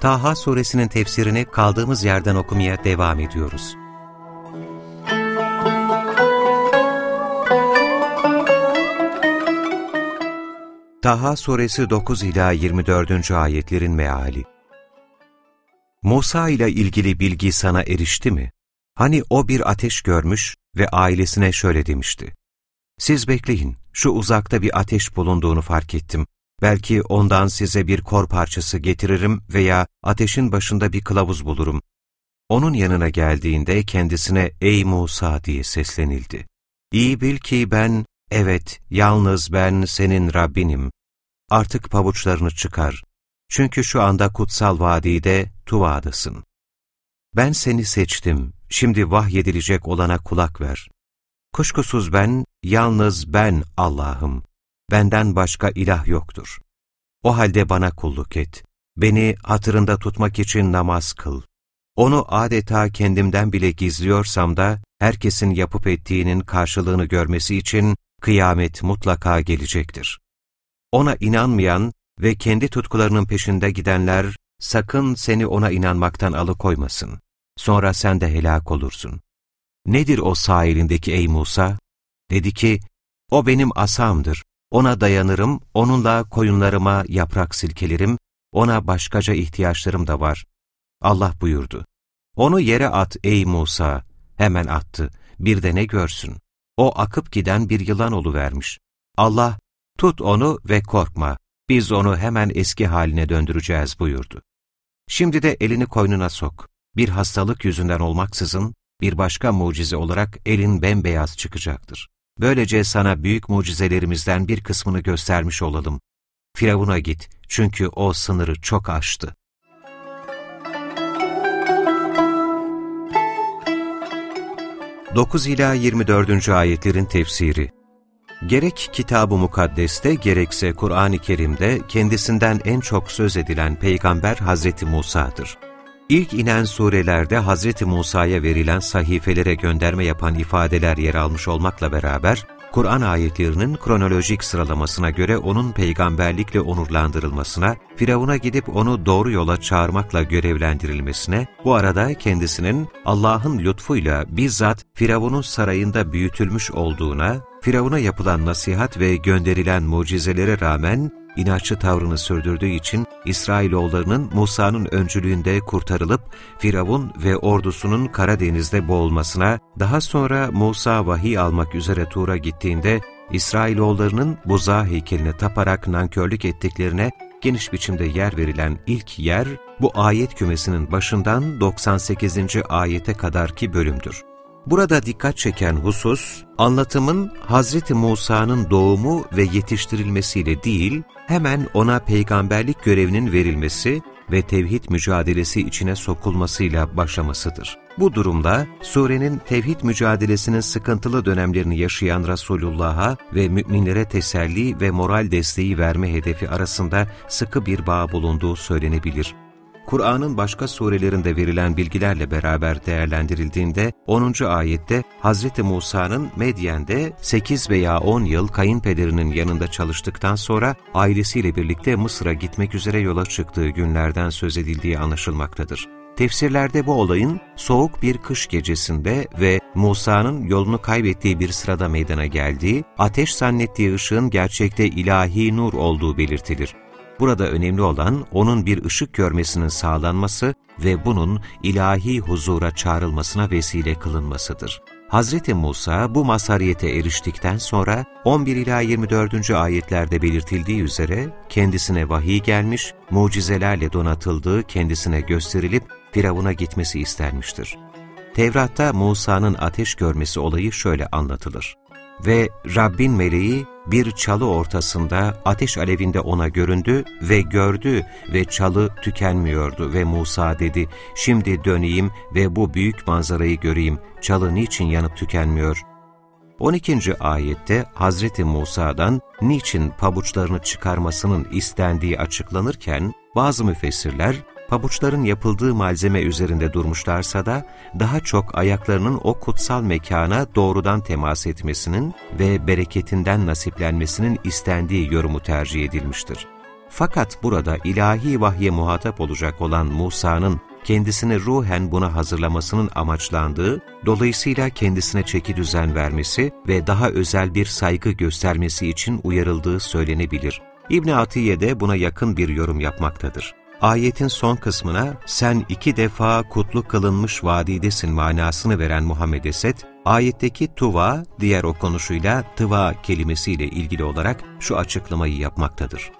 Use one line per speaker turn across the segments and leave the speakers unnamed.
Taha suresinin tefsirini kaldığımız yerden okumaya devam ediyoruz. Taha suresi 9 ila 24. ayetlerin meali. Musa ile ilgili bilgi sana erişti mi? Hani o bir ateş görmüş ve ailesine şöyle demişti. Siz bekleyin, şu uzakta bir ateş bulunduğunu fark ettim. Belki ondan size bir kor parçası getiririm veya ateşin başında bir kılavuz bulurum. Onun yanına geldiğinde kendisine ''Ey Musa'' diye seslenildi. İyi bil ki ben, evet, yalnız ben senin Rabbinim. Artık pabuçlarını çıkar. Çünkü şu anda kutsal vadide Tuva'dasın. Ben seni seçtim, şimdi vahyedilecek olana kulak ver. Kuşkusuz ben, yalnız ben Allah'ım. Benden başka ilah yoktur. O halde bana kulluk et. Beni hatırında tutmak için namaz kıl. Onu adeta kendimden bile gizliyorsam da, herkesin yapıp ettiğinin karşılığını görmesi için kıyamet mutlaka gelecektir. Ona inanmayan ve kendi tutkularının peşinde gidenler, sakın seni ona inanmaktan alıkoymasın. Sonra sen de helak olursun. Nedir o sahilindeki ey Musa? Dedi ki, o benim asamdır. Ona dayanırım, onunla koyunlarıma yaprak silkelerim, ona başkaca ihtiyaçlarım da var. Allah buyurdu. Onu yere at ey Musa. Hemen attı. Bir de ne görsün? O akıp giden bir yılan vermiş. Allah, tut onu ve korkma. Biz onu hemen eski haline döndüreceğiz buyurdu. Şimdi de elini koynuna sok. Bir hastalık yüzünden olmaksızın bir başka mucize olarak elin bembeyaz çıkacaktır. Böylece sana büyük mucizelerimizden bir kısmını göstermiş olalım. Firavun'a git çünkü o sınırı çok aştı. Dokuz ila 24. ayetlerin tefsiri Gerek Kitab-ı Mukaddes'te gerekse Kur'an-ı Kerim'de kendisinden en çok söz edilen peygamber Hazreti Musa'dır. İlk inen surelerde Hz. Musa'ya verilen sahifelere gönderme yapan ifadeler yer almış olmakla beraber, Kur'an ayetlerinin kronolojik sıralamasına göre onun peygamberlikle onurlandırılmasına, Firavun'a gidip onu doğru yola çağırmakla görevlendirilmesine, bu arada kendisinin Allah'ın lütfuyla bizzat Firavun'un sarayında büyütülmüş olduğuna, Firavun'a yapılan nasihat ve gönderilen mucizelere rağmen inatçı tavrını sürdürdüğü için İsrailoğullarının Musa'nın öncülüğünde kurtarılıp Firavun ve ordusunun Karadeniz'de boğulmasına, daha sonra Musa vahiy almak üzere Tur'a gittiğinde İsrailoğullarının buza heykeline taparak nankörlük ettiklerine geniş biçimde yer verilen ilk yer, bu ayet kümesinin başından 98. ayete kadarki bölümdür. Burada dikkat çeken husus, anlatımın Hazreti Musa'nın doğumu ve yetiştirilmesiyle değil, hemen ona peygamberlik görevinin verilmesi ve tevhid mücadelesi içine sokulmasıyla başlamasıdır. Bu durumda surenin tevhid mücadelesinin sıkıntılı dönemlerini yaşayan Resulullah'a ve müminlere teselli ve moral desteği verme hedefi arasında sıkı bir bağ bulunduğu söylenebilir. Kur'an'ın başka surelerinde verilen bilgilerle beraber değerlendirildiğinde 10. ayette Hz. Musa'nın Medyen'de 8 veya 10 yıl kayınpederinin yanında çalıştıktan sonra ailesiyle birlikte Mısır'a gitmek üzere yola çıktığı günlerden söz edildiği anlaşılmaktadır. Tefsirlerde bu olayın soğuk bir kış gecesinde ve Musa'nın yolunu kaybettiği bir sırada meydana geldiği, ateş zannettiği ışığın gerçekte ilahi nur olduğu belirtilir. Burada önemli olan onun bir ışık görmesinin sağlanması ve bunun ilahi huzura çağrılmasına vesile kılınmasıdır. Hz. Musa bu mazhariyete eriştikten sonra 11 ila 24. ayetlerde belirtildiği üzere kendisine vahiy gelmiş, mucizelerle donatıldığı kendisine gösterilip Firavun'a gitmesi istenmiştir. Tevrat'ta Musa'nın ateş görmesi olayı şöyle anlatılır. Ve Rabbin meleği bir çalı ortasında ateş alevinde ona göründü ve gördü ve çalı tükenmiyordu ve Musa dedi, şimdi döneyim ve bu büyük manzarayı göreyim, çalı niçin yanıp tükenmiyor? 12. ayette Hazreti Musa'dan niçin pabuçlarını çıkarmasının istendiği açıklanırken, bazı müfessirler, pabuçların yapıldığı malzeme üzerinde durmuşlarsa da daha çok ayaklarının o kutsal mekana doğrudan temas etmesinin ve bereketinden nasiplenmesinin istendiği yorumu tercih edilmiştir. Fakat burada ilahi vahye muhatap olacak olan Musa'nın kendisini ruhen buna hazırlamasının amaçlandığı, dolayısıyla kendisine çeki düzen vermesi ve daha özel bir saygı göstermesi için uyarıldığı söylenebilir. İbn Atiye de buna yakın bir yorum yapmaktadır. Ayetin son kısmına sen iki defa kutlu kılınmış vadidesin manasını veren Muhammed Esed, ayetteki tuva, diğer okunuşuyla tıva kelimesiyle ilgili olarak şu açıklamayı yapmaktadır.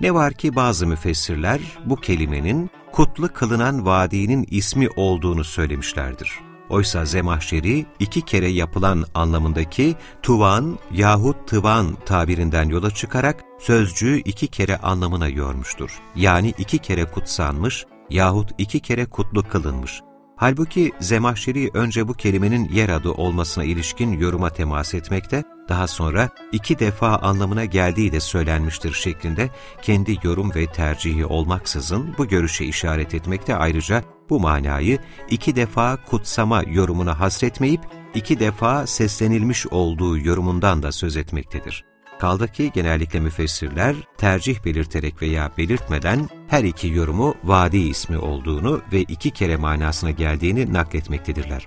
Ne var ki bazı müfessirler bu kelimenin kutlu kılınan vadinin ismi olduğunu söylemişlerdir. Oysa Zemahşeri iki kere yapılan anlamındaki tuvan yahut tıvan tabirinden yola çıkarak sözcüğü iki kere anlamına yormuştur. Yani iki kere kutsanmış yahut iki kere kutlu kılınmış. Halbuki Zemahşeri önce bu kelimenin yer adı olmasına ilişkin yoruma temas etmekte, daha sonra iki defa anlamına geldiği de söylenmiştir şeklinde kendi yorum ve tercihi olmaksızın bu görüşe işaret etmekte ayrıca bu manayı iki defa kutsama yorumuna hasretmeyip iki defa seslenilmiş olduğu yorumundan da söz etmektedir. Kaldı ki genellikle müfessirler tercih belirterek veya belirtmeden her iki yorumu vadi ismi olduğunu ve iki kere manasına geldiğini nakletmektedirler.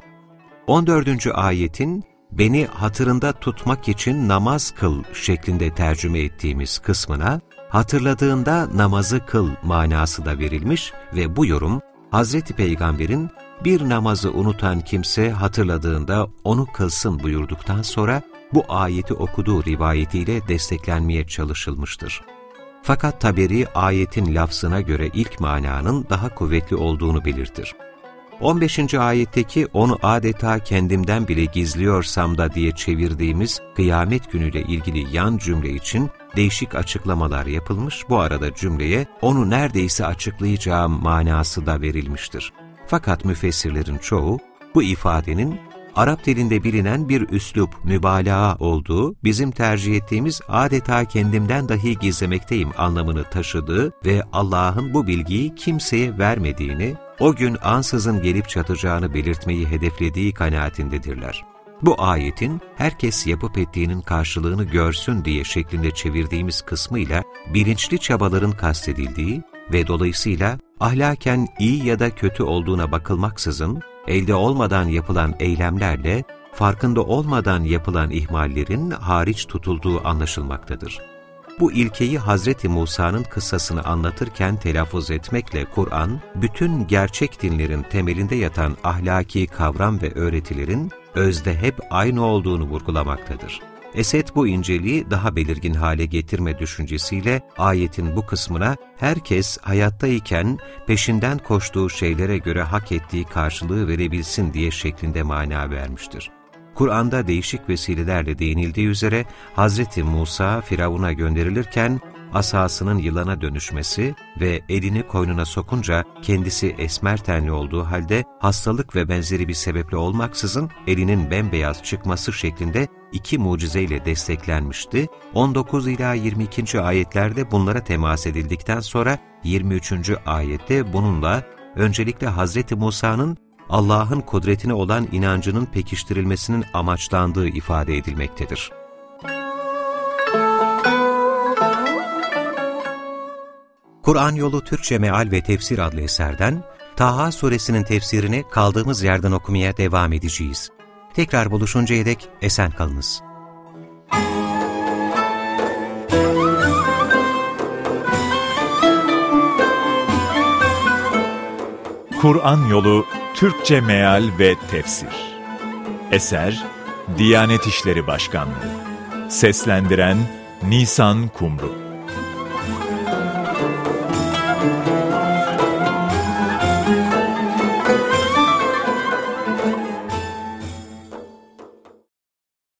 14. ayetin beni hatırında tutmak için namaz kıl şeklinde tercüme ettiğimiz kısmına hatırladığında namazı kıl manası da verilmiş ve bu yorum Hazreti Peygamber'in bir namazı unutan kimse hatırladığında onu kılsın buyurduktan sonra bu ayeti okuduğu rivayetiyle desteklenmeye çalışılmıştır. Fakat Taberi ayetin lafzına göre ilk mananın daha kuvvetli olduğunu belirtir. 15. ayetteki onu adeta kendimden bile gizliyorsam da diye çevirdiğimiz kıyamet günüyle ilgili yan cümle için değişik açıklamalar yapılmış, bu arada cümleye onu neredeyse açıklayacağım manası da verilmiştir. Fakat müfessirlerin çoğu bu ifadenin Arap dilinde bilinen bir üslup, mübalağa olduğu, bizim tercih ettiğimiz adeta kendimden dahi gizlemekteyim anlamını taşıdığı ve Allah'ın bu bilgiyi kimseye vermediğini, o gün ansızın gelip çatacağını belirtmeyi hedeflediği kanaatindedirler. Bu ayetin herkes yapıp ettiğinin karşılığını görsün diye şeklinde çevirdiğimiz kısmıyla bilinçli çabaların kastedildiği ve dolayısıyla ahlaken iyi ya da kötü olduğuna bakılmaksızın elde olmadan yapılan eylemlerle farkında olmadan yapılan ihmallerin hariç tutulduğu anlaşılmaktadır. Bu ilkeyi Hazreti Musa'nın kıssasını anlatırken telaffuz etmekle Kur'an, bütün gerçek dinlerin temelinde yatan ahlaki kavram ve öğretilerin özde hep aynı olduğunu vurgulamaktadır. Esed bu inceliği daha belirgin hale getirme düşüncesiyle ayetin bu kısmına herkes hayattayken peşinden koştuğu şeylere göre hak ettiği karşılığı verebilsin diye şeklinde mana vermiştir. Kur'an'da değişik vesilelerle değinildiği üzere Hz. Musa Firavun'a gönderilirken asasının yılana dönüşmesi ve elini koynuna sokunca kendisi esmer tenli olduğu halde hastalık ve benzeri bir sebeple olmaksızın elinin bembeyaz çıkması şeklinde iki mucizeyle desteklenmişti. 19 ila 22. ayetlerde bunlara temas edildikten sonra 23. ayette bununla öncelikle Hz. Musa'nın Allah'ın kudretine olan inancının pekiştirilmesinin amaçlandığı ifade edilmektedir. Kur'an Yolu Türkçe Meal ve Tefsir adlı eserden Taha suresinin tefsirini kaldığımız yerden okumaya devam edeceğiz. Tekrar buluşuncaya dek esen kalınız.
Kur'an Yolu Türkçe Meal ve Tefsir Eser Diyanet İşleri Başkanlığı Seslendiren Nisan Kumru